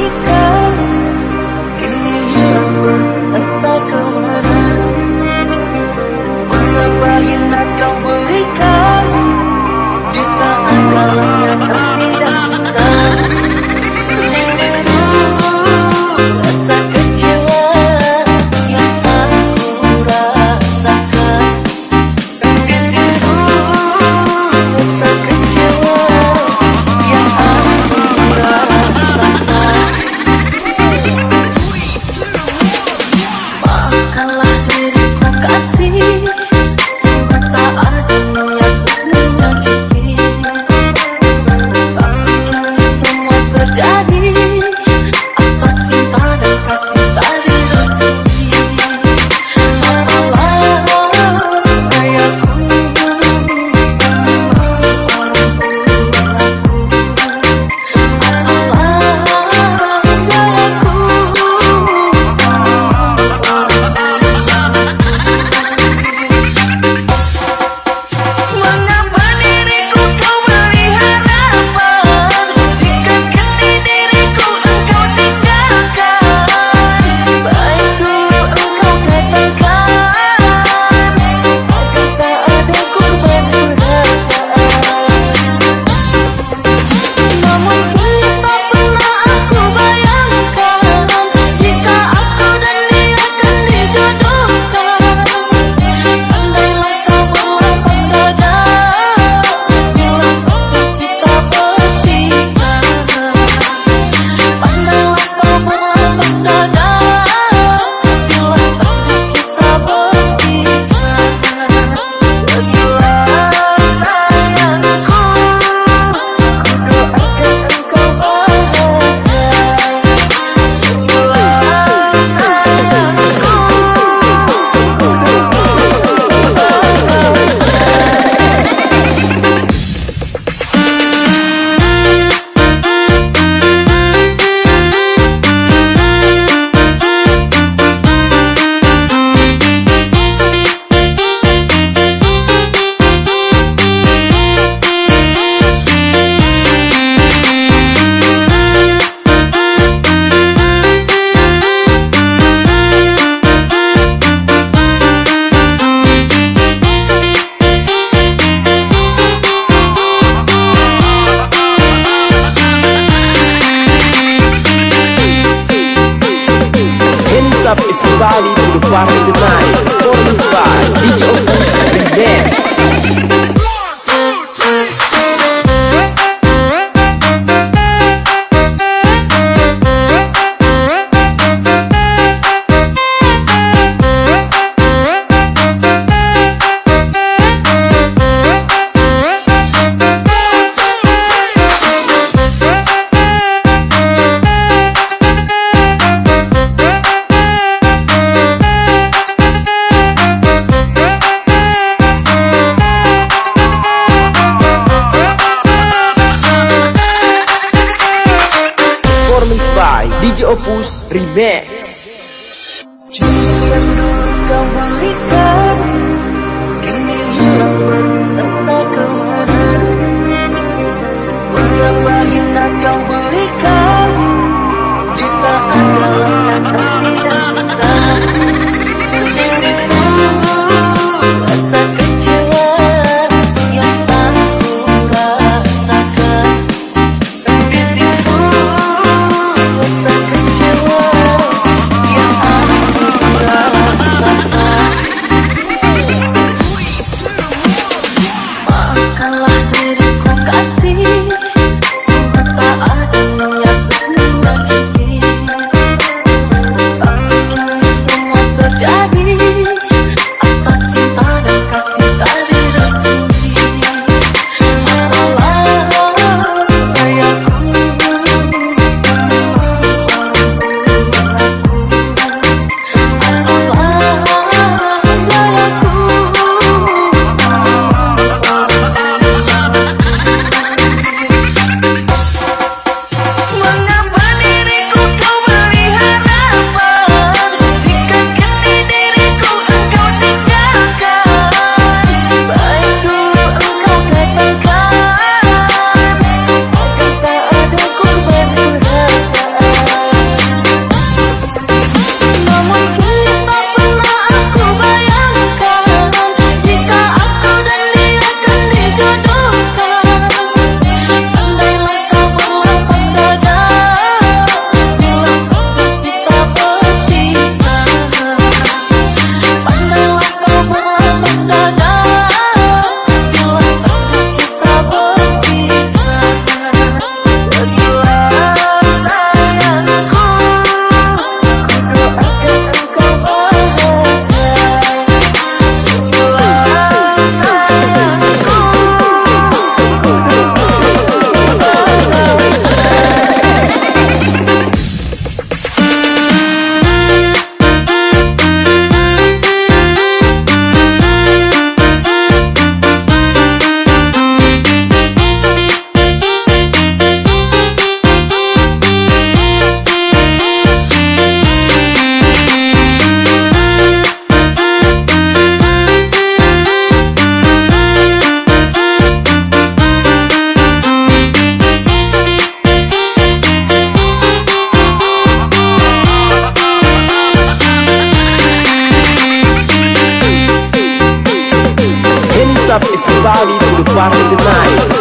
balikan bottom tonight. Remix. Yang dulu kau berikan Kini hilang entah ke mana Mengapa kau body to the bottom of the night